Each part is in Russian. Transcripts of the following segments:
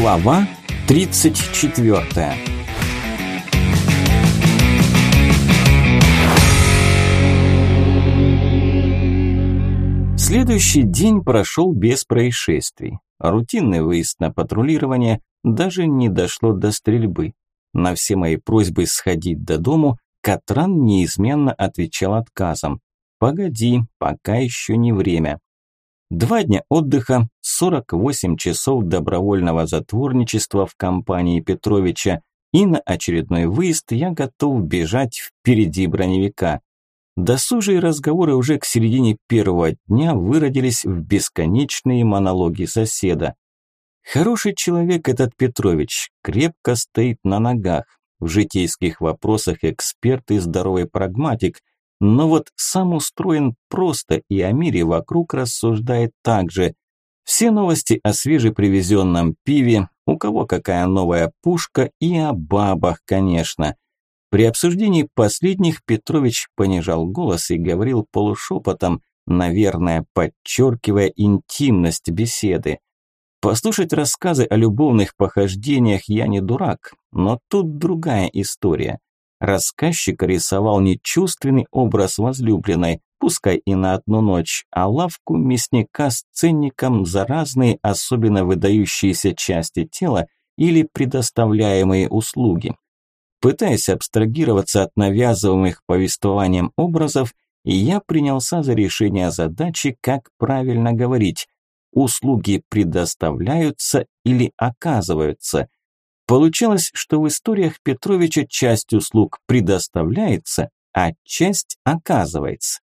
Глава 34 Следующий день прошел без происшествий. Рутинный выезд на патрулирование даже не дошло до стрельбы. На все мои просьбы сходить до дому Катран неизменно отвечал отказом. «Погоди, пока еще не время». Два дня отдыха, 48 часов добровольного затворничества в компании Петровича, и на очередной выезд я готов бежать впереди броневика. Досужие разговоры уже к середине первого дня выродились в бесконечные монологи соседа. Хороший человек этот Петрович, крепко стоит на ногах. В житейских вопросах эксперт и здоровый прагматик, но вот сам устроен просто и о мире вокруг рассуждает так же. Все новости о свежепривезенном пиве, у кого какая новая пушка и о бабах, конечно. При обсуждении последних Петрович понижал голос и говорил полушепотом, наверное, подчеркивая интимность беседы. Послушать рассказы о любовных похождениях я не дурак, но тут другая история. Рассказчик рисовал не чувственный образ возлюбленной, пускай и на одну ночь, а лавку мясника с ценником за разные особенно выдающиеся части тела или предоставляемые услуги. Пытаясь абстрагироваться от навязываемых повествованием образов, я принялся за решение задачи, как правильно говорить. Услуги предоставляются или оказываются – Получалось, что в историях Петровича часть услуг предоставляется, а часть оказывается.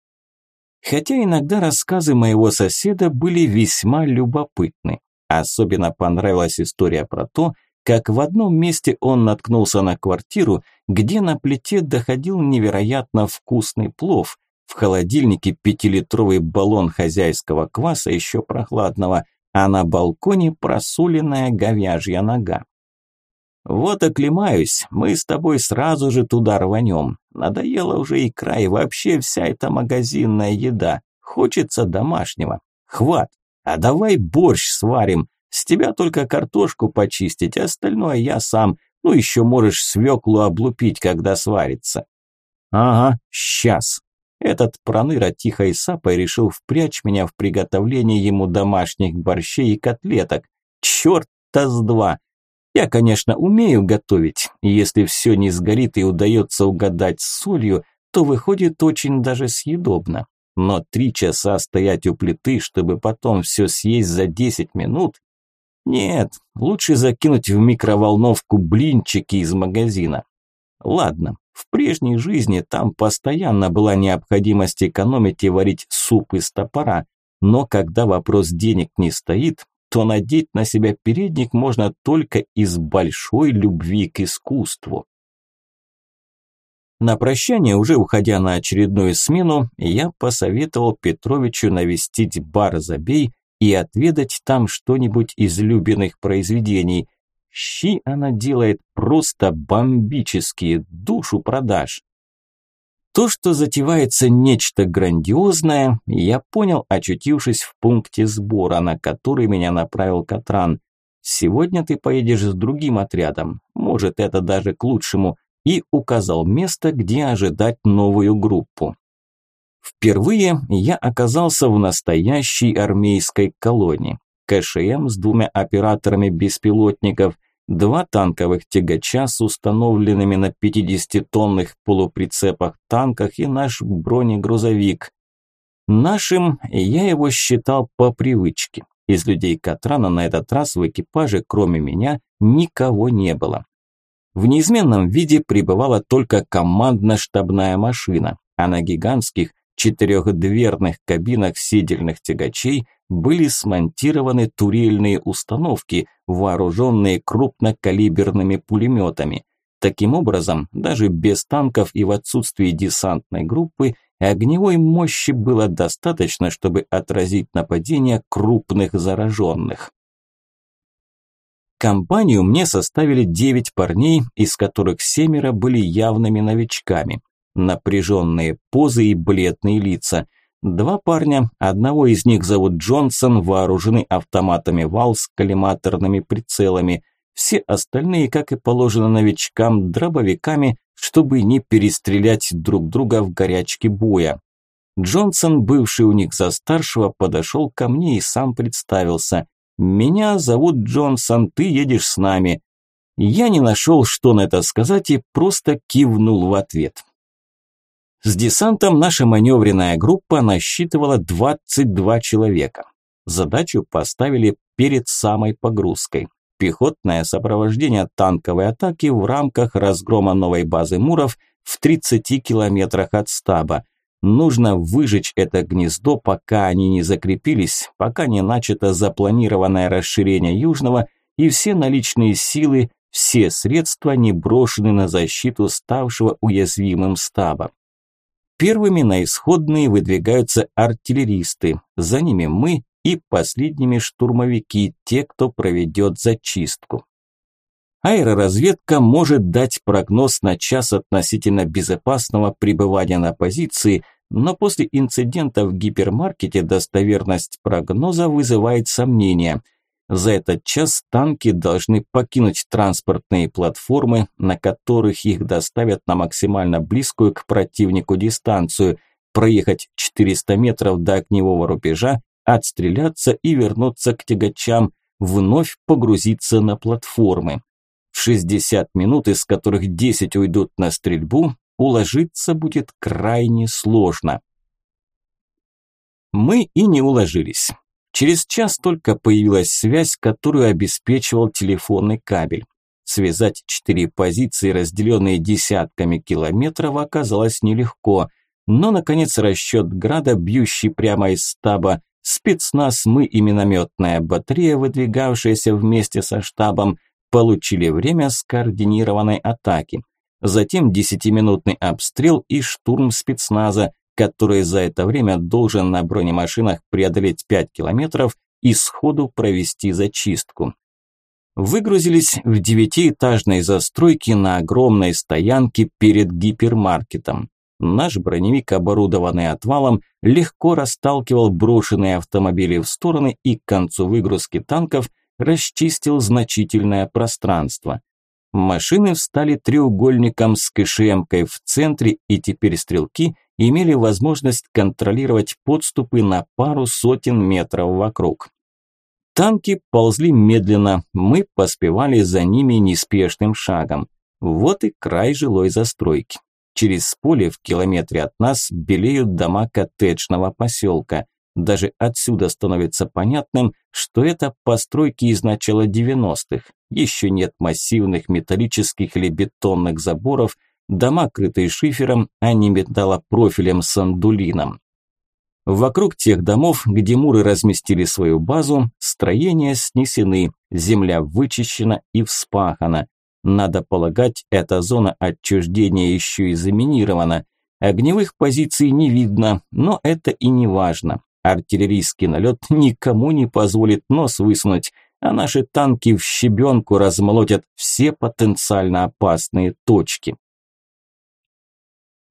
Хотя иногда рассказы моего соседа были весьма любопытны. Особенно понравилась история про то, как в одном месте он наткнулся на квартиру, где на плите доходил невероятно вкусный плов, в холодильнике пятилитровый баллон хозяйского кваса еще прохладного, а на балконе просоленная говяжья нога. «Вот оклемаюсь, мы с тобой сразу же туда рванем. Надоела уже и вообще вся эта магазинная еда. Хочется домашнего. Хват, а давай борщ сварим. С тебя только картошку почистить, остальное я сам. Ну еще можешь свеклу облупить, когда сварится». «Ага, сейчас». Этот проныра тихой сапой решил впрячь меня в приготовление ему домашних борщей и котлеток. Чёрт-то с два! Я, конечно, умею готовить, и если все не сгорит и удается угадать с солью, то выходит очень даже съедобно. Но три часа стоять у плиты, чтобы потом все съесть за 10 минут? Нет, лучше закинуть в микроволновку блинчики из магазина. Ладно, в прежней жизни там постоянно была необходимость экономить и варить суп из топора, но когда вопрос денег не стоит, то надеть на себя передник можно только из большой любви к искусству. На прощание, уже уходя на очередную смену, я посоветовал Петровичу навестить бар «Забей» и отведать там что-нибудь из любимых произведений. Щи она делает просто бомбические, душу продаж. То, что затевается нечто грандиозное, я понял, очутившись в пункте сбора, на который меня направил Катран. Сегодня ты поедешь с другим отрядом, может это даже к лучшему, и указал место, где ожидать новую группу. Впервые я оказался в настоящей армейской колонии. КШМ с двумя операторами беспилотников – два танковых тягача с установленными на 50-тонных полуприцепах танках и наш бронегрузовик. Нашим я его считал по привычке. Из людей Катрана на этот раз в экипаже, кроме меня, никого не было. В неизменном виде пребывала только командно-штабная машина, а на гигантских четырехдверных кабинах сидельных тягачей были смонтированы турельные установки, вооруженные крупнокалиберными пулеметами. Таким образом, даже без танков и в отсутствии десантной группы, огневой мощи было достаточно, чтобы отразить нападение крупных зараженных. Компанию мне составили девять парней, из которых семеро были явными новичками. Напряженные позы и бледные лица. Два парня, одного из них зовут Джонсон, вооружены автоматами ВАЛ с коллиматорными прицелами. Все остальные, как и положено новичкам, дробовиками, чтобы не перестрелять друг друга в горячке боя. Джонсон, бывший у них за старшего, подошел ко мне и сам представился. «Меня зовут Джонсон, ты едешь с нами». Я не нашел, что на это сказать, и просто кивнул в ответ. С десантом наша маневренная группа насчитывала 22 человека. Задачу поставили перед самой погрузкой. Пехотное сопровождение танковой атаки в рамках разгрома новой базы Муров в 30 километрах от стаба. Нужно выжечь это гнездо, пока они не закрепились, пока не начато запланированное расширение Южного и все наличные силы, все средства не брошены на защиту ставшего уязвимым стаба. Первыми на исходные выдвигаются артиллеристы, за ними мы и последними штурмовики, те, кто проведет зачистку. Аэроразведка может дать прогноз на час относительно безопасного пребывания на позиции, но после инцидента в гипермаркете достоверность прогноза вызывает сомнения. За этот час танки должны покинуть транспортные платформы, на которых их доставят на максимально близкую к противнику дистанцию, проехать 400 метров до огневого рубежа, отстреляться и вернуться к тягачам, вновь погрузиться на платформы. В 60 минут, из которых 10 уйдут на стрельбу, уложиться будет крайне сложно. Мы и не уложились. Через час только появилась связь, которую обеспечивал телефонный кабель. Связать четыре позиции, разделенные десятками километров, оказалось нелегко. Но, наконец, расчет града, бьющий прямо из стаба, спецназ мы и минометная батарея, выдвигавшаяся вместе со штабом, получили время скоординированной атаки. Затем десятиминутный обстрел и штурм спецназа, который за это время должен на бронемашинах преодолеть 5 километров и сходу провести зачистку. Выгрузились в девятиэтажной застройке на огромной стоянке перед гипермаркетом. Наш броневик, оборудованный отвалом, легко расталкивал брошенные автомобили в стороны и к концу выгрузки танков расчистил значительное пространство. Машины встали треугольником с КШМкой в центре, и теперь стрелки имели возможность контролировать подступы на пару сотен метров вокруг. Танки ползли медленно, мы поспевали за ними неспешным шагом. Вот и край жилой застройки. Через поле в километре от нас белеют дома коттеджного поселка. Даже отсюда становится понятным, что это постройки из начала 90-х. Еще нет массивных металлических или бетонных заборов, дома крытые шифером, а не металлопрофилем с андулином. Вокруг тех домов, где муры разместили свою базу, строения снесены, земля вычищена и вспахана. Надо полагать, эта зона отчуждения еще и заминирована. Огневых позиций не видно, но это и не важно. Артиллерийский налет никому не позволит нос высунуть, а наши танки в щебенку размолотят все потенциально опасные точки.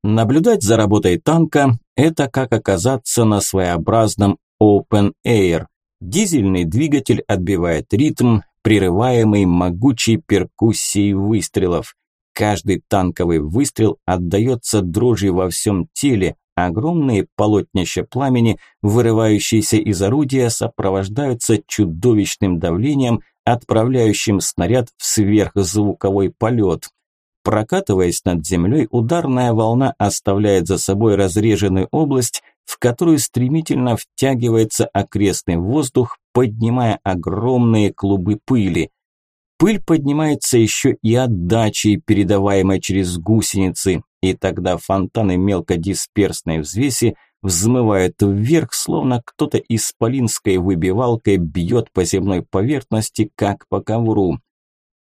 Наблюдать за работой танка – это как оказаться на своеобразном open air. Дизельный двигатель отбивает ритм, прерываемый могучей перкуссией выстрелов. Каждый танковый выстрел отдается дрожью во всем теле, Огромные полотнища пламени, вырывающиеся из орудия, сопровождаются чудовищным давлением, отправляющим снаряд в сверхзвуковой полет. Прокатываясь над землей, ударная волна оставляет за собой разреженную область, в которую стремительно втягивается окрестный воздух, поднимая огромные клубы пыли. Пыль поднимается еще и отдачей, передаваемой через гусеницы, и тогда фонтаны мелкодисперсной взвеси взмывают вверх, словно кто-то исполинской выбивалкой бьет по земной поверхности, как по ковру.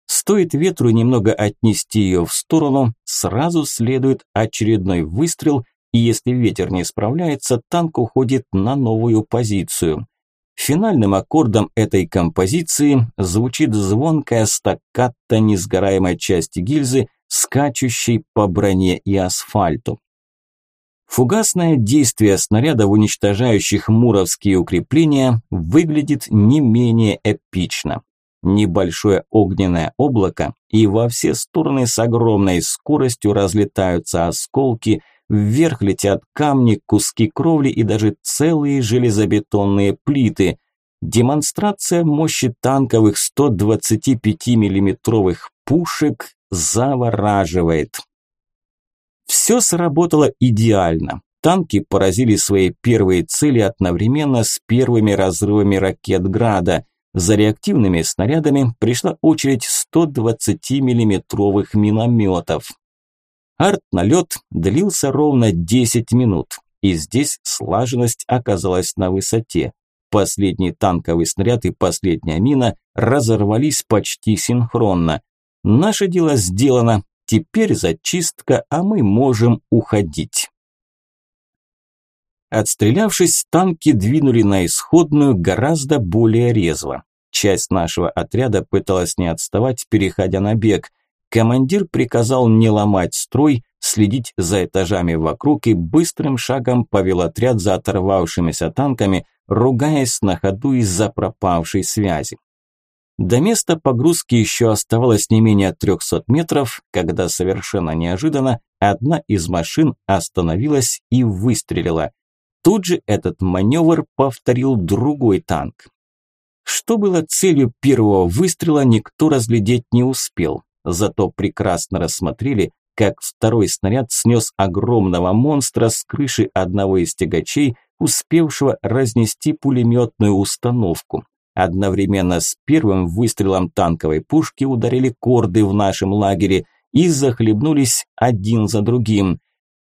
Стоит ветру немного отнести ее в сторону, сразу следует очередной выстрел, и если ветер не справляется, танк уходит на новую позицию. Финальным аккордом этой композиции звучит звонкая стакката несгораемой части гильзы, скачущей по броне и асфальту. Фугасное действие снарядов, уничтожающих муровские укрепления, выглядит не менее эпично. Небольшое огненное облако, и во все стороны с огромной скоростью разлетаются осколки, вверх летят камни, куски кровли и даже целые железобетонные плиты. Демонстрация мощи танковых 125 миллиметровых пушек завораживает. Все сработало идеально. Танки поразили свои первые цели одновременно с первыми разрывами ракет «Града». За реактивными снарядами пришла очередь 120 миллиметровых минометов. Арт-налет длился ровно 10 минут, и здесь слаженность оказалась на высоте. Последний танковый снаряд и последняя мина разорвались почти синхронно. Наше дело сделано, теперь зачистка, а мы можем уходить. Отстрелявшись, танки двинули на исходную гораздо более резво. Часть нашего отряда пыталась не отставать, переходя на бег. Командир приказал не ломать строй, следить за этажами вокруг и быстрым шагом повел отряд за оторвавшимися танками, ругаясь на ходу из-за пропавшей связи. До места погрузки еще оставалось не менее 300 метров, когда совершенно неожиданно одна из машин остановилась и выстрелила. Тут же этот маневр повторил другой танк. Что было целью первого выстрела, никто разглядеть не успел. Зато прекрасно рассмотрели, как второй снаряд снес огромного монстра с крыши одного из тягачей, успевшего разнести пулеметную установку. Одновременно с первым выстрелом танковой пушки ударили корды в нашем лагере и захлебнулись один за другим.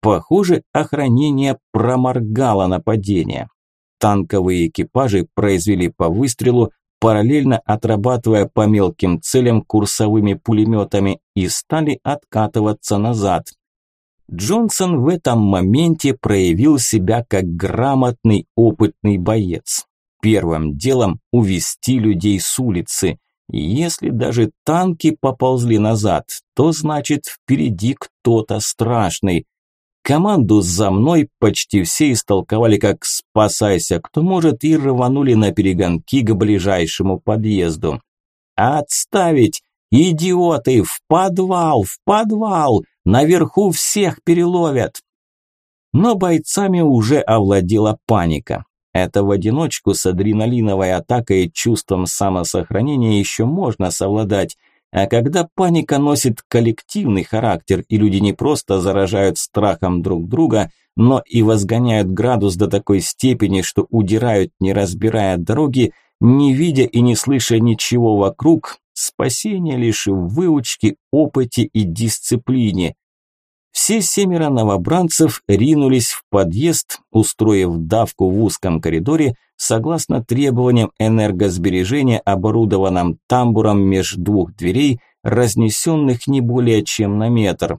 Похоже, охранение проморгало нападение. Танковые экипажи произвели по выстрелу, параллельно отрабатывая по мелким целям курсовыми пулеметами и стали откатываться назад. Джонсон в этом моменте проявил себя как грамотный опытный боец. Первым делом увести людей с улицы. Если даже танки поползли назад, то значит впереди кто-то страшный. Команду за мной почти все истолковали как «спасайся, кто может» и рванули на перегонки к ближайшему подъезду. «Отставить! Идиоты! В подвал! В подвал! Наверху всех переловят!» Но бойцами уже овладела паника. Это в одиночку с адреналиновой атакой и чувством самосохранения еще можно совладать. А когда паника носит коллективный характер, и люди не просто заражают страхом друг друга, но и возгоняют градус до такой степени, что удирают, не разбирая дороги, не видя и не слыша ничего вокруг, спасение лишь в выучке, опыте и дисциплине. Все семеро новобранцев ринулись в подъезд, устроив давку в узком коридоре, согласно требованиям энергосбережения, оборудованном тамбуром меж двух дверей, разнесенных не более чем на метр.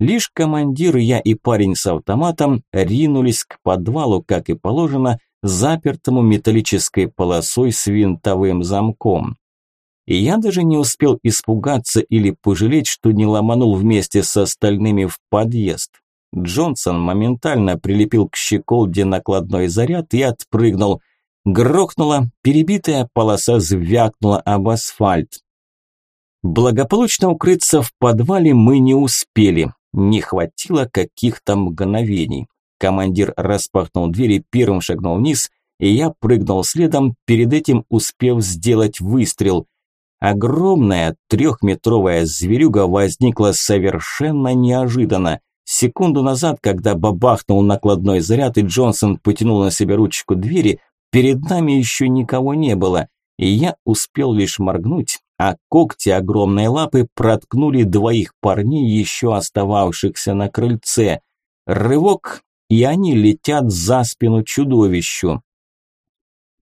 Лишь командир, я и парень с автоматом ринулись к подвалу, как и положено, запертому металлической полосой с винтовым замком. И я даже не успел испугаться или пожалеть, что не ломанул вместе с остальными в подъезд. Джонсон моментально прилепил к щеколде накладной заряд и отпрыгнул. Грохнула, перебитая полоса звякнула об асфальт. Благополучно укрыться в подвале мы не успели. Не хватило каких-то мгновений. Командир распахнул дверь и первым шагнул вниз, и я прыгнул следом, перед этим успев сделать выстрел – Огромная трехметровая зверюга возникла совершенно неожиданно. Секунду назад, когда бабахнул накладной заряд и Джонсон потянул на себя ручку двери, перед нами еще никого не было, и я успел лишь моргнуть, а когти огромной лапы проткнули двоих парней, еще остававшихся на крыльце. Рывок, и они летят за спину чудовищу.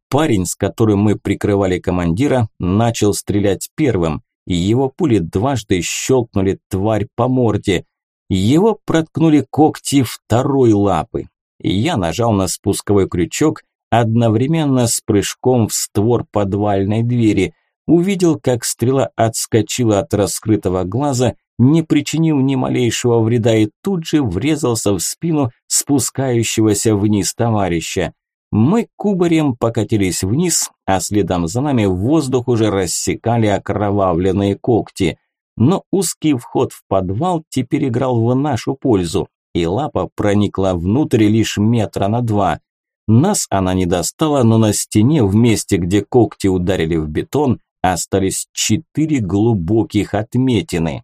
Парень, с которым мы прикрывали командира, начал стрелять первым, и его пули дважды щелкнули тварь по морде. Его проткнули когти второй лапы. Я нажал на спусковой крючок одновременно с прыжком в створ подвальной двери. Увидел, как стрела отскочила от раскрытого глаза не причинил ни малейшего вреда и тут же врезался в спину спускающегося вниз товарища. Мы кубарем покатились вниз, а следом за нами в воздух уже рассекали окровавленные когти. Но узкий вход в подвал теперь играл в нашу пользу, и лапа проникла внутрь лишь метра на два. Нас она не достала, но на стене, в месте, где когти ударили в бетон, остались четыре глубоких отметины.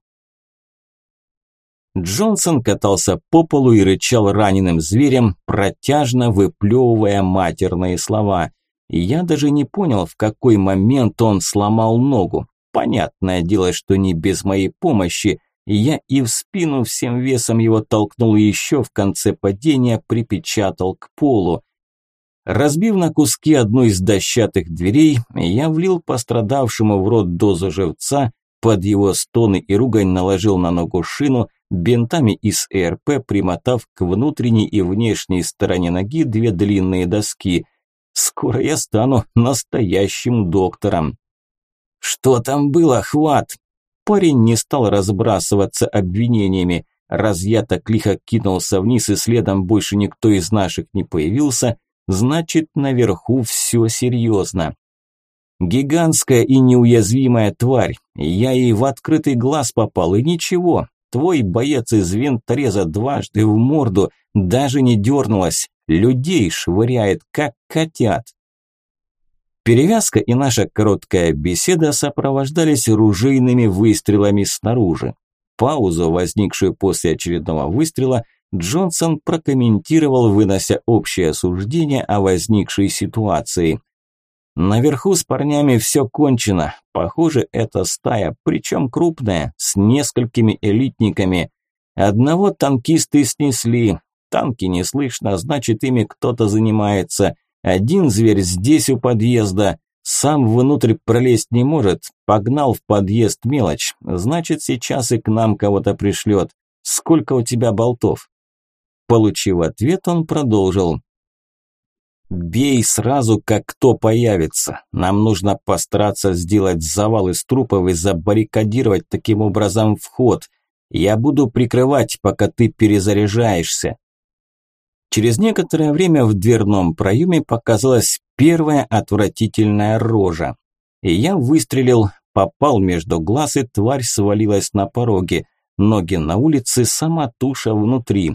Джонсон катался по полу и рычал раненым зверем, протяжно выплевывая матерные слова. я даже не понял, в какой момент он сломал ногу. Понятное дело, что не без моей помощи. Я и в спину всем весом его толкнул и еще в конце падения припечатал к полу. Разбив на куски одну из дощатых дверей, я влил пострадавшему в рот дозу живца, под его стоны и ругань наложил на ногу шину, бинтами из ЭРП примотав к внутренней и внешней стороне ноги две длинные доски. Скоро я стану настоящим доктором. Что там было, хват? Парень не стал разбрасываться обвинениями. Раз я так лихо кинулся вниз и следом больше никто из наших не появился – значит наверху все серьезно. Гигантская и неуязвимая тварь, я ей в открытый глаз попал, и ничего, твой боец из винтореза дважды в морду даже не дернулась, людей швыряет, как котят. Перевязка и наша короткая беседа сопровождались ружейными выстрелами снаружи. Паузу, возникшую после очередного выстрела, Джонсон прокомментировал, вынося общее суждение о возникшей ситуации. Наверху с парнями все кончено. Похоже, это стая, причем крупная, с несколькими элитниками. Одного танкисты снесли. Танки не слышно, значит, ими кто-то занимается. Один зверь здесь у подъезда. Сам внутрь пролезть не может. Погнал в подъезд мелочь. Значит, сейчас и к нам кого-то пришлет. Сколько у тебя болтов? Получив ответ, он продолжил. «Бей сразу, как кто появится. Нам нужно постараться сделать завал из трупов и забаррикадировать таким образом вход. Я буду прикрывать, пока ты перезаряжаешься». Через некоторое время в дверном проеме показалась первая отвратительная рожа. И я выстрелил, попал между глаз, и тварь свалилась на пороге. Ноги на улице, сама туша внутри.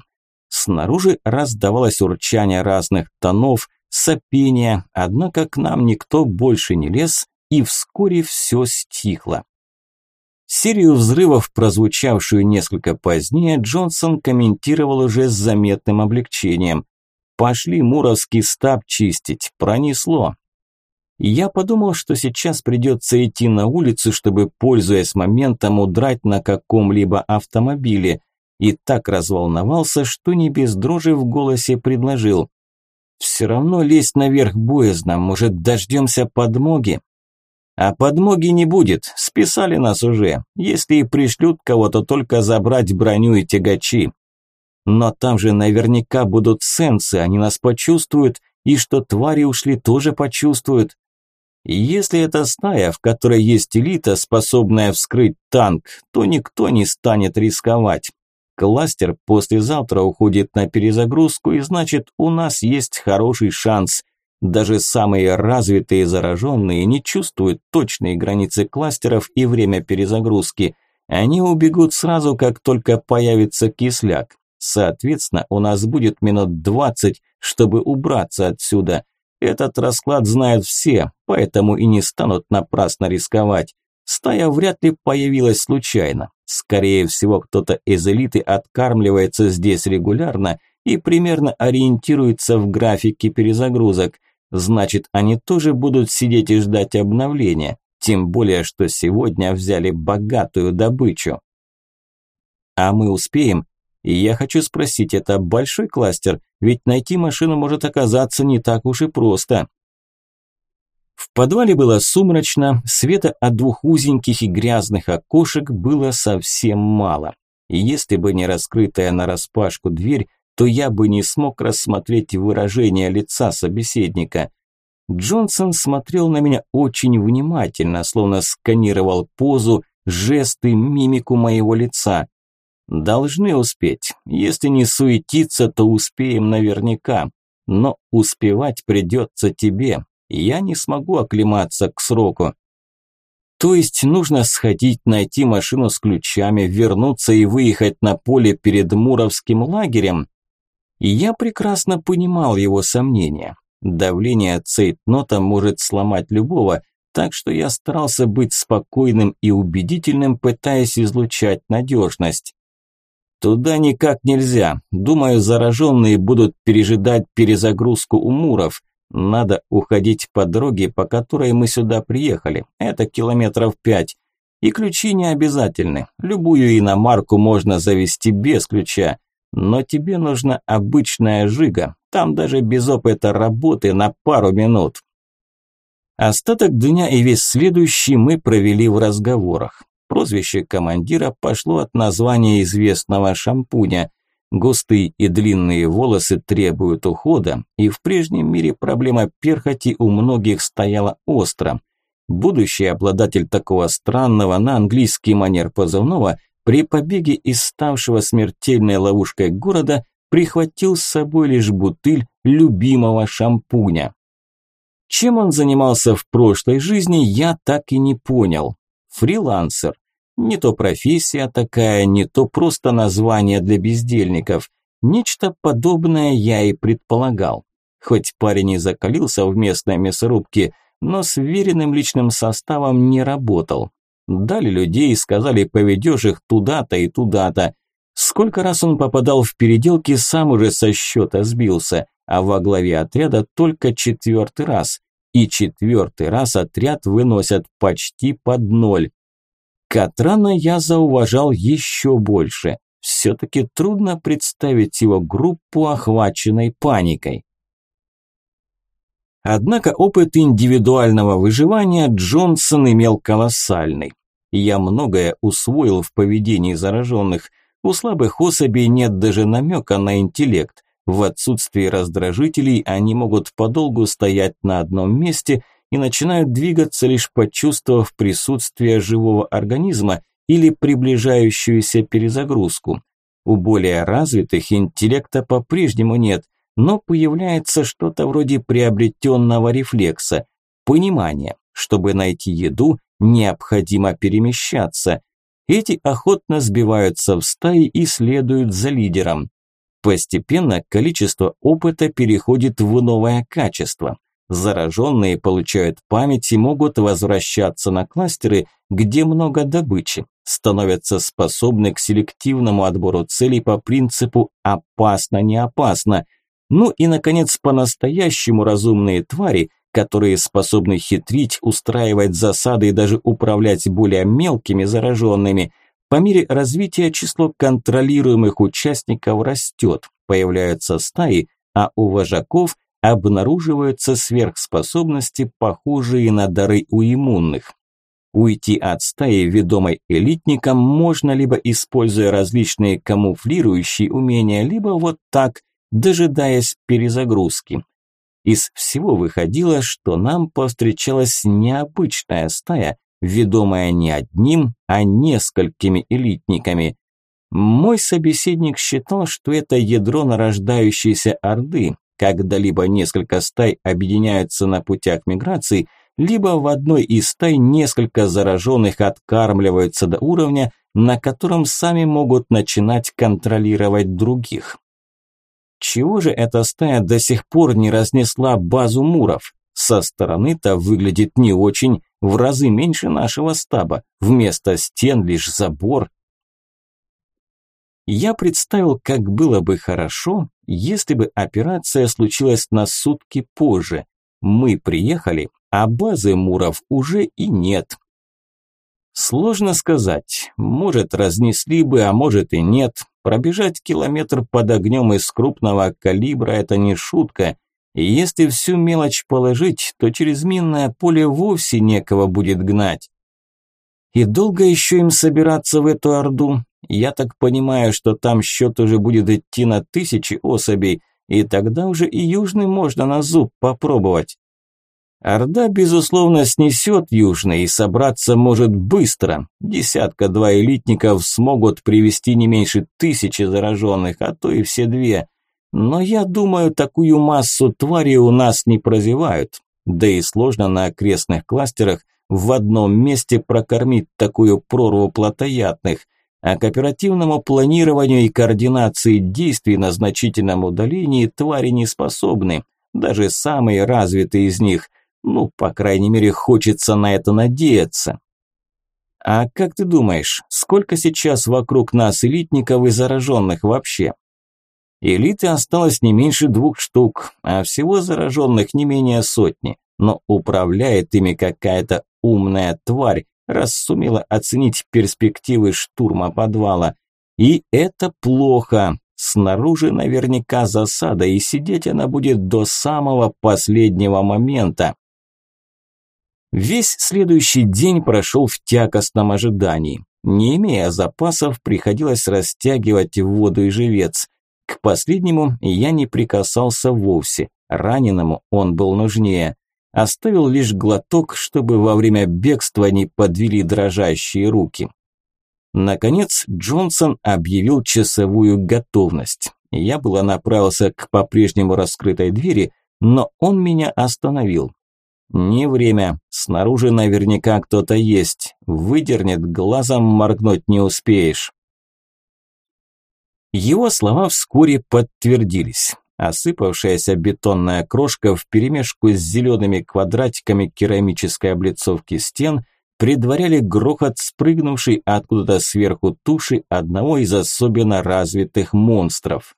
Снаружи раздавалось урчание разных тонов, сопение, однако к нам никто больше не лез, и вскоре все стихло. Серию взрывов, прозвучавшую несколько позднее, Джонсон комментировал уже с заметным облегчением. «Пошли муровский стаб чистить, пронесло». Я подумал, что сейчас придется идти на улицу, чтобы, пользуясь моментом, удрать на каком-либо автомобиле и так разволновался, что не без дрожи в голосе предложил. «Все равно лезть наверх боязно, может, дождемся подмоги?» «А подмоги не будет, списали нас уже. Если и пришлют кого-то, только забрать броню и тягачи. Но там же наверняка будут сенсы, они нас почувствуют, и что твари ушли, тоже почувствуют. Если это стая, в которой есть элита, способная вскрыть танк, то никто не станет рисковать. Кластер послезавтра уходит на перезагрузку, и значит, у нас есть хороший шанс. Даже самые развитые зараженные не чувствуют точные границы кластеров и время перезагрузки. Они убегут сразу, как только появится кисляк. Соответственно, у нас будет минут 20, чтобы убраться отсюда. Этот расклад знают все, поэтому и не станут напрасно рисковать. Стая вряд ли появилась случайно. Скорее всего, кто-то из элиты откармливается здесь регулярно и примерно ориентируется в графике перезагрузок. Значит, они тоже будут сидеть и ждать обновления. Тем более, что сегодня взяли богатую добычу. А мы успеем? И я хочу спросить, это большой кластер? Ведь найти машину может оказаться не так уж и просто. В подвале было сумрачно, света от двух узеньких и грязных окошек было совсем мало. И если бы не раскрытая нараспашку дверь, то я бы не смог рассмотреть выражение лица собеседника. Джонсон смотрел на меня очень внимательно, словно сканировал позу, жесты, мимику моего лица. Должны успеть. Если не суетиться, то успеем наверняка. Но успевать придется тебе. Я не смогу оклематься к сроку. То есть нужно сходить, найти машину с ключами, вернуться и выехать на поле перед Муровским лагерем? И я прекрасно понимал его сомнения. Давление цейтнота может сломать любого, так что я старался быть спокойным и убедительным, пытаясь излучать надежность. Туда никак нельзя. Думаю, зараженные будут пережидать перезагрузку у муров. Надо уходить по дороге, по которой мы сюда приехали. Это километров пять. И ключи не обязательны. Любую иномарку можно завести без ключа. Но тебе нужна обычная жига. Там даже без опыта работы на пару минут. Остаток дня и весь следующий мы провели в разговорах. Прозвище командира пошло от названия известного шампуня. Густые и длинные волосы требуют ухода, и в прежнем мире проблема перхоти у многих стояла остро. Будущий обладатель такого странного на английский манер позывного при побеге из ставшего смертельной ловушкой города прихватил с собой лишь бутыль любимого шампуня. Чем он занимался в прошлой жизни, я так и не понял. Фрилансер. Не то профессия такая, не то просто название для бездельников. Нечто подобное я и предполагал. Хоть парень и закалился в местной мясорубке, но с веренным личным составом не работал. Дали людей, сказали, поведешь их туда-то и туда-то. Сколько раз он попадал в переделки, сам уже со счета сбился, а во главе отряда только четвертый раз. И четвертый раз отряд выносят почти под ноль. Катрана я зауважал еще больше. Все-таки трудно представить его группу, охваченной паникой. Однако опыт индивидуального выживания Джонсон имел колоссальный. Я многое усвоил в поведении зараженных. У слабых особей нет даже намека на интеллект. В отсутствии раздражителей они могут подолгу стоять на одном месте – и начинают двигаться, лишь почувствовав присутствие живого организма или приближающуюся перезагрузку. У более развитых интеллекта по-прежнему нет, но появляется что-то вроде приобретенного рефлекса, понимание, чтобы найти еду, необходимо перемещаться. Эти охотно сбиваются в стаи и следуют за лидером. Постепенно количество опыта переходит в новое качество. Зараженные получают память и могут возвращаться на кластеры, где много добычи, становятся способны к селективному отбору целей по принципу «опасно-не опасно». Ну и, наконец, по-настоящему разумные твари, которые способны хитрить, устраивать засады и даже управлять более мелкими зараженными. По мере развития число контролируемых участников растет, появляются стаи, а у вожаков – обнаруживаются сверхспособности, похожие на дары у иммунных. Уйти от стаи, ведомой элитником, можно либо используя различные камуфлирующие умения, либо вот так, дожидаясь перезагрузки. Из всего выходило, что нам повстречалась необычная стая, ведомая не одним, а несколькими элитниками. Мой собеседник считал, что это ядро нарождающейся Орды, когда либо несколько стай объединяются на путях миграции, либо в одной из стай несколько зараженных откармливаются до уровня, на котором сами могут начинать контролировать других. Чего же эта стая до сих пор не разнесла базу муров? Со стороны-то выглядит не очень, в разы меньше нашего стаба. Вместо стен лишь забор, я представил, как было бы хорошо, если бы операция случилась на сутки позже. Мы приехали, а базы Муров уже и нет. Сложно сказать. Может, разнесли бы, а может и нет. Пробежать километр под огнем из крупного калибра – это не шутка. И если всю мелочь положить, то через минное поле вовсе некого будет гнать. И долго еще им собираться в эту орду? Я так понимаю, что там счет уже будет идти на тысячи особей, и тогда уже и южный можно на зуб попробовать. Орда, безусловно, снесет Южный и собраться может быстро. Десятка-два элитников смогут привести не меньше тысячи зараженных, а то и все две. Но я думаю, такую массу тварей у нас не прозевают. Да и сложно на окрестных кластерах в одном месте прокормить такую прорву плотоядных. А к оперативному планированию и координации действий на значительном удалении твари не способны. Даже самые развитые из них – ну, по крайней мере, хочется на это надеяться. А как ты думаешь, сколько сейчас вокруг нас элитников и зараженных вообще? Элиты осталось не меньше двух штук, а всего зараженных не менее сотни. Но управляет ими какая-то умная тварь, раз сумела оценить перспективы штурма подвала. И это плохо. Снаружи наверняка засада, и сидеть она будет до самого последнего момента. Весь следующий день прошел в тягостном ожидании. Не имея запасов, приходилось растягивать воду и живец. К последнему я не прикасался вовсе, раненому он был нужнее. Оставил лишь глоток, чтобы во время бегства не подвели дрожащие руки. Наконец Джонсон объявил часовую готовность. Я было направился к по-прежнему раскрытой двери, но он меня остановил. «Не время. Снаружи наверняка кто-то есть. Выдернет, глазом моргнуть не успеешь». Его слова вскоре подтвердились. Осыпавшаяся бетонная крошка вперемешку с зелеными квадратиками керамической облицовки стен предваряли грохот спрыгнувшей откуда-то сверху туши одного из особенно развитых монстров.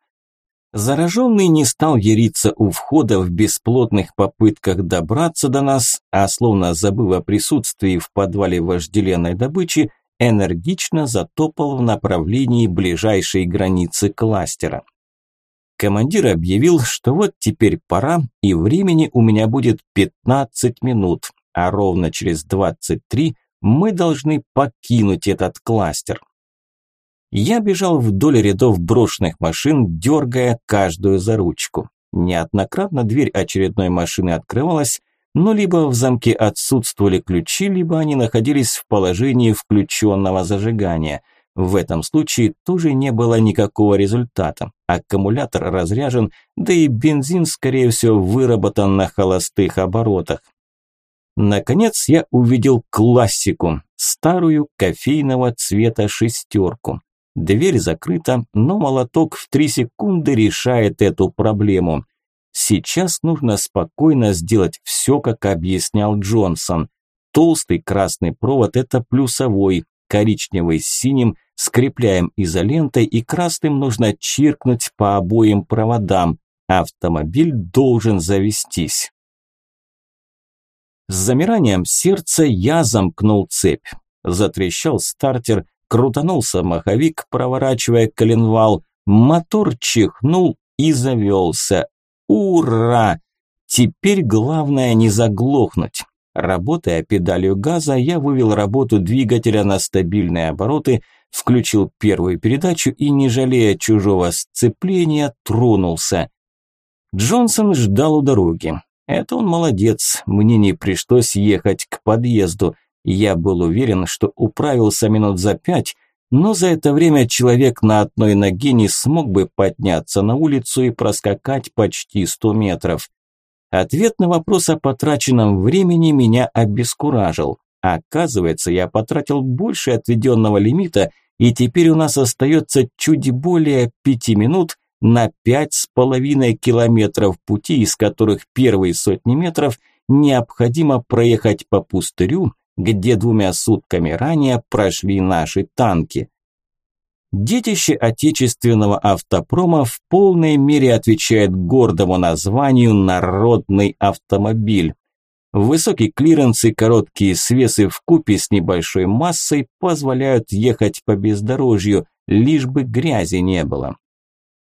Зараженный не стал яриться у входа в бесплотных попытках добраться до нас, а словно забыв о присутствии в подвале вожделенной добычи, энергично затопал в направлении ближайшей границы кластера. Командир объявил, что вот теперь пора, и времени у меня будет 15 минут, а ровно через 23 мы должны покинуть этот кластер. Я бежал вдоль рядов брошенных машин, дергая каждую за ручку. Неоднократно дверь очередной машины открывалась, но либо в замке отсутствовали ключи, либо они находились в положении включенного зажигания. В этом случае тоже не было никакого результата. Аккумулятор разряжен, да и бензин, скорее всего, выработан на холостых оборотах. Наконец я увидел классику, старую кофейного цвета шестерку. Дверь закрыта, но молоток в три секунды решает эту проблему. Сейчас нужно спокойно сделать все, как объяснял Джонсон. Толстый красный провод – это плюсовой, коричневый с синим скрепляем изолентой и красным нужно чиркнуть по обоим проводам. Автомобиль должен завестись. С замиранием сердца я замкнул цепь. Затрещал стартер, Крутанулся маховик, проворачивая коленвал. Мотор чихнул и завелся. Ура! Теперь главное не заглохнуть. Работая педалью газа, я вывел работу двигателя на стабильные обороты, включил первую передачу и, не жалея чужого сцепления, тронулся. Джонсон ждал у дороги. Это он молодец, мне не пришлось ехать к подъезду. Я был уверен, что управился минут за пять, но за это время человек на одной ноге не смог бы подняться на улицу и проскакать почти сто метров. Ответ на вопрос о потраченном времени меня обескуражил. Оказывается, я потратил больше отведенного лимита, и теперь у нас остается чуть более пяти минут на пять с половиной километров пути, из которых первые сотни метров необходимо проехать по пустырю, где двумя сутками ранее прошли наши танки. Детище отечественного автопрома в полной мере отвечает гордому названию «народный автомобиль». Высокий клиренс и короткие свесы вкупе с небольшой массой позволяют ехать по бездорожью, лишь бы грязи не было.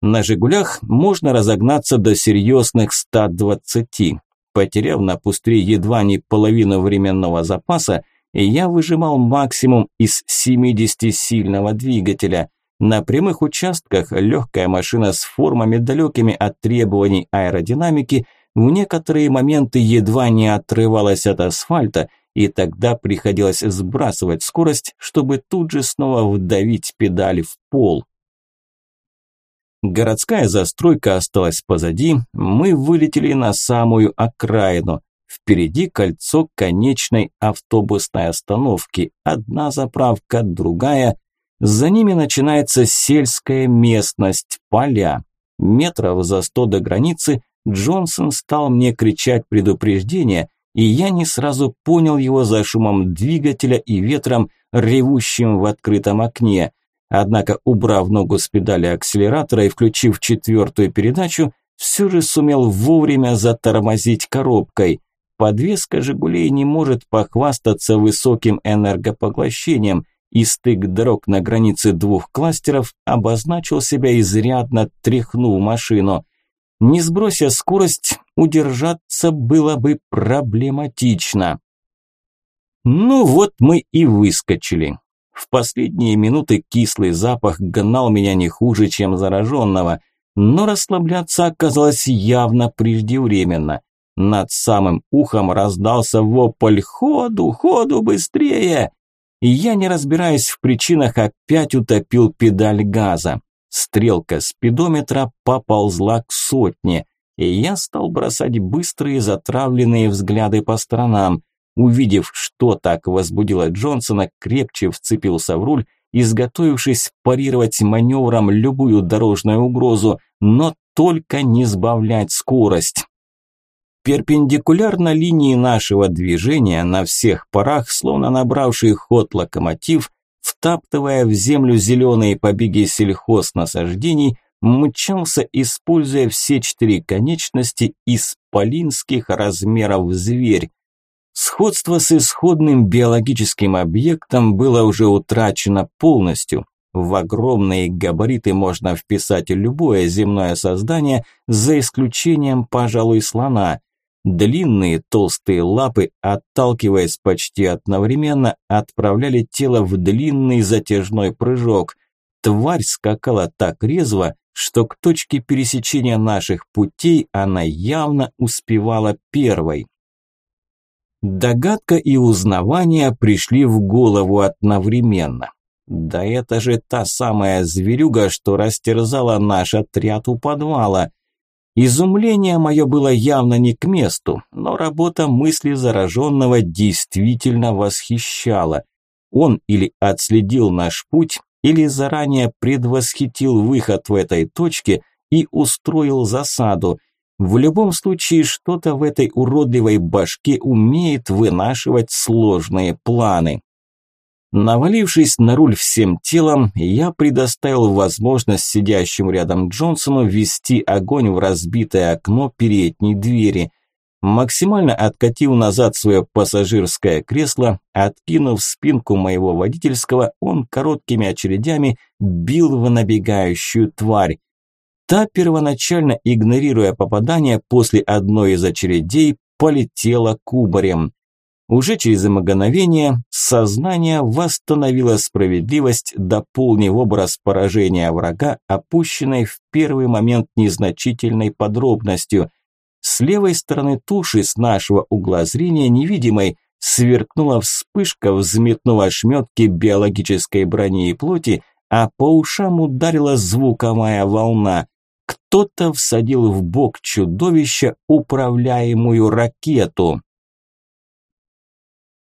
На «Жигулях» можно разогнаться до серьезных 120. Потеряв на пустыре едва не половину временного запаса, я выжимал максимум из 70-сильного двигателя. На прямых участках легкая машина с формами, далекими от требований аэродинамики, в некоторые моменты едва не отрывалась от асфальта, и тогда приходилось сбрасывать скорость, чтобы тут же снова вдавить педаль в пол. Городская застройка осталась позади, мы вылетели на самую окраину. Впереди кольцо конечной автобусной остановки, одна заправка, другая. За ними начинается сельская местность, поля. Метров за сто до границы Джонсон стал мне кричать предупреждение, и я не сразу понял его за шумом двигателя и ветром, ревущим в открытом окне. Однако, убрав ногу с педали акселератора и включив четвертую передачу, все же сумел вовремя затормозить коробкой. Подвеска «Жигулей» не может похвастаться высоким энергопоглощением, и стык дорог на границе двух кластеров обозначил себя изрядно тряхнув машину. Не сброся скорость, удержаться было бы проблематично. Ну вот мы и выскочили. В последние минуты кислый запах гнал меня не хуже, чем зараженного, но расслабляться оказалось явно преждевременно. Над самым ухом раздался вопль «Ходу, ходу, быстрее!» И я, не разбираясь в причинах, опять утопил педаль газа. Стрелка спидометра поползла к сотне, и я стал бросать быстрые затравленные взгляды по сторонам. Увидев, что так возбудило Джонсона, крепче вцепился в руль, изготовившись парировать маневром любую дорожную угрозу, но только не сбавлять скорость. Перпендикулярно линии нашего движения на всех парах, словно набравший ход локомотив, втаптывая в землю зеленые побеги сельхознасаждений, мчался, используя все четыре конечности исполинских размеров зверь. Сходство с исходным биологическим объектом было уже утрачено полностью. В огромные габариты можно вписать любое земное создание, за исключением, пожалуй, слона. Длинные толстые лапы, отталкиваясь почти одновременно, отправляли тело в длинный затяжной прыжок. Тварь скакала так резво, что к точке пересечения наших путей она явно успевала первой. Догадка и узнавание пришли в голову одновременно. Да это же та самая зверюга, что растерзала наш отряд у подвала. Изумление мое было явно не к месту, но работа мысли зараженного действительно восхищала. Он или отследил наш путь, или заранее предвосхитил выход в этой точке и устроил засаду. В любом случае, что-то в этой уродливой башке умеет вынашивать сложные планы. Навалившись на руль всем телом, я предоставил возможность сидящему рядом Джонсону ввести огонь в разбитое окно передней двери. Максимально откатив назад свое пассажирское кресло, откинув спинку моего водительского, он короткими очередями бил в набегающую тварь. Та, первоначально игнорируя попадание, после одной из очередей полетела кубарем. Уже через мгновение сознание восстановило справедливость, дополнив образ поражения врага, опущенной в первый момент незначительной подробностью. С левой стороны туши с нашего угла зрения невидимой сверкнула вспышка, взметнула ошметки биологической брони и плоти, а по ушам ударила звуковая волна. Кто-то всадил в бок чудовища управляемую ракету.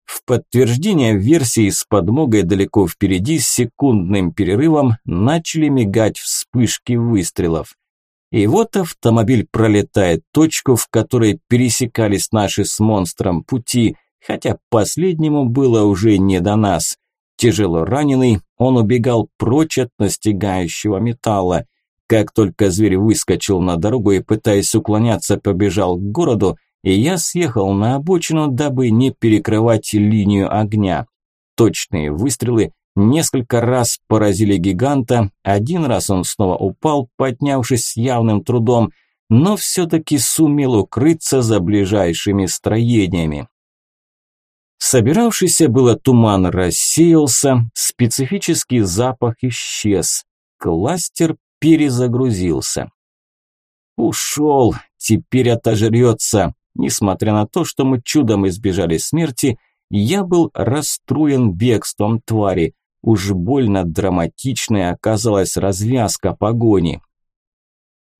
В подтверждение версии с подмогой далеко впереди с секундным перерывом начали мигать вспышки выстрелов. И вот автомобиль пролетает точку, в которой пересекались наши с монстром пути, хотя последнему было уже не до нас. Тяжело раненый, он убегал прочь от настигающего металла. Как только зверь выскочил на дорогу и, пытаясь уклоняться, побежал к городу, и я съехал на обочину, дабы не перекрывать линию огня. Точные выстрелы несколько раз поразили гиганта, один раз он снова упал, поднявшись с явным трудом, но все-таки сумел укрыться за ближайшими строениями. Собиравшийся было туман рассеялся, специфический запах исчез, кластер перезагрузился. «Ушел», теперь отожрется. Несмотря на то, что мы чудом избежали смерти, я был расстроен бегством твари. Уж больно драматичной оказалась развязка погони.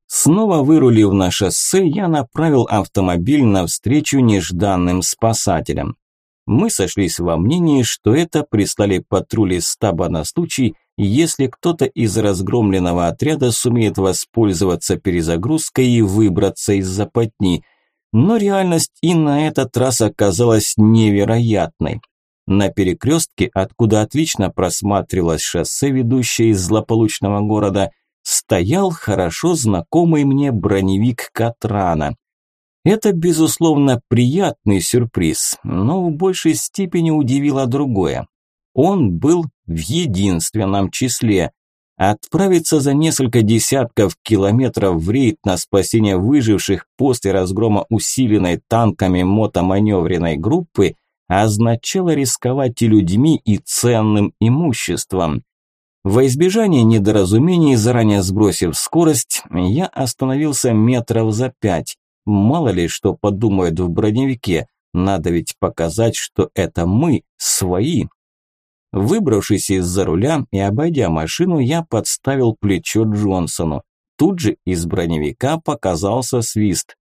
Снова вырулив на шоссе, я направил автомобиль навстречу нежданным спасателям. Мы сошлись во мнении, что это прислали патрули стаба на случай, если кто-то из разгромленного отряда сумеет воспользоваться перезагрузкой и выбраться из западни. Но реальность и на этот раз оказалась невероятной. На перекрестке, откуда отлично просматривалось шоссе, ведущее из злополучного города, стоял хорошо знакомый мне броневик Катрана. Это, безусловно, приятный сюрприз, но в большей степени удивило другое. Он был в единственном числе. Отправиться за несколько десятков километров в рейд на спасение выживших после разгрома усиленной танками мотоманевренной группы означало рисковать и людьми, и ценным имуществом. Во избежание недоразумений, заранее сбросив скорость, я остановился метров за пять. Мало ли что подумают в броневике, надо ведь показать, что это мы, свои. Выбравшись из-за руля и обойдя машину, я подставил плечо Джонсону. Тут же из броневика показался свист.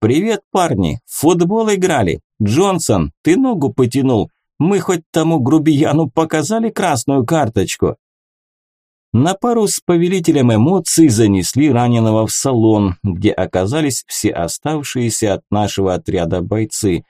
«Привет, парни! Футбол играли! Джонсон, ты ногу потянул! Мы хоть тому грубияну показали красную карточку!» На пару с повелителем эмоций занесли раненого в салон, где оказались все оставшиеся от нашего отряда бойцы.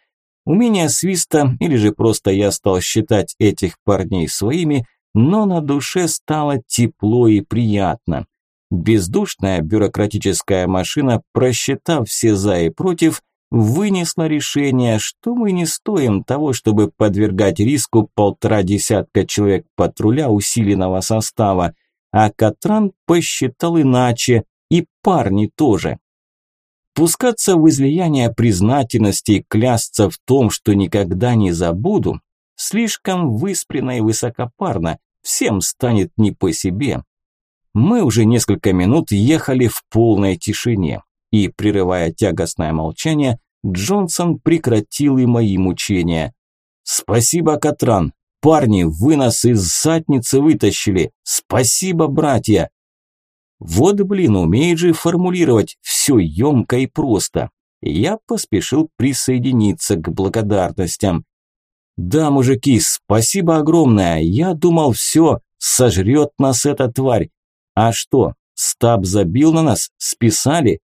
Умение свиста, или же просто я стал считать этих парней своими, но на душе стало тепло и приятно. Бездушная бюрократическая машина, просчитав все за и против, вынесла решение, что мы не стоим того, чтобы подвергать риску полтора десятка человек патруля усиленного состава, а Катран посчитал иначе, и парни тоже. Пускаться в излияние признательности и клясться в том, что никогда не забуду, слишком выспренно и высокопарно, всем станет не по себе. Мы уже несколько минут ехали в полной тишине, и, прерывая тягостное молчание, Джонсон прекратил и мои мучения. «Спасибо, Катран! Парни, вы нас из задницы вытащили! Спасибо, братья!» Вот, блин, умеет же формулировать все емко и просто. Я поспешил присоединиться к благодарностям. Да, мужики, спасибо огромное. Я думал, все, сожрет нас эта тварь. А что, стаб забил на нас, списали?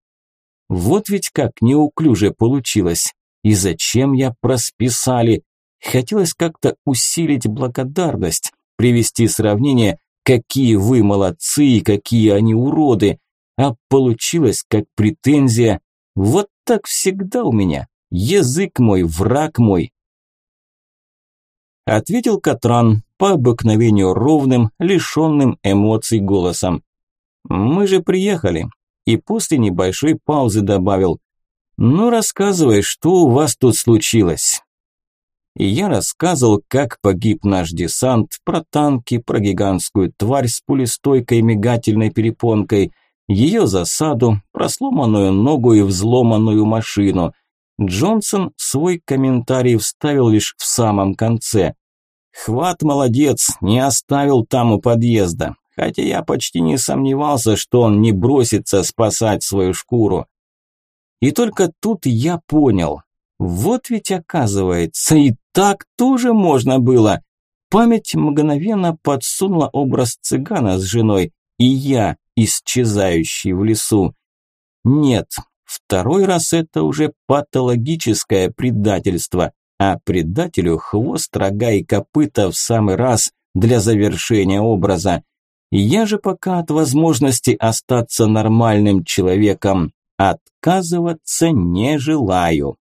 Вот ведь как неуклюже получилось. И зачем я просписали? Хотелось как-то усилить благодарность, привести сравнение какие вы молодцы и какие они уроды. А получилось как претензия. Вот так всегда у меня. Язык мой, враг мой. Ответил Катран по обыкновению ровным, лишенным эмоций голосом. Мы же приехали. И после небольшой паузы добавил. Ну рассказывай, что у вас тут случилось и я рассказывал, как погиб наш десант, про танки, про гигантскую тварь с пулестойкой мигательной перепонкой, ее засаду, про сломанную ногу и взломанную машину. Джонсон свой комментарий вставил лишь в самом конце. «Хват молодец, не оставил там у подъезда, хотя я почти не сомневался, что он не бросится спасать свою шкуру». И только тут я понял, вот ведь оказывается, и так тоже можно было. Память мгновенно подсунула образ цыгана с женой, и я, исчезающий в лесу. Нет, второй раз это уже патологическое предательство, а предателю хвост, рога и копыта в самый раз для завершения образа. Я же пока от возможности остаться нормальным человеком отказываться не желаю.